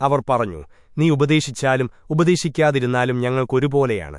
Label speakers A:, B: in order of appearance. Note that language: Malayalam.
A: അവർ പറഞ്ഞു നീ ഉപദേശിച്ചാലും ഉപദേശിക്കാതിരുന്നാലും ഞങ്ങൾക്കൊരുപോലെയാണ്.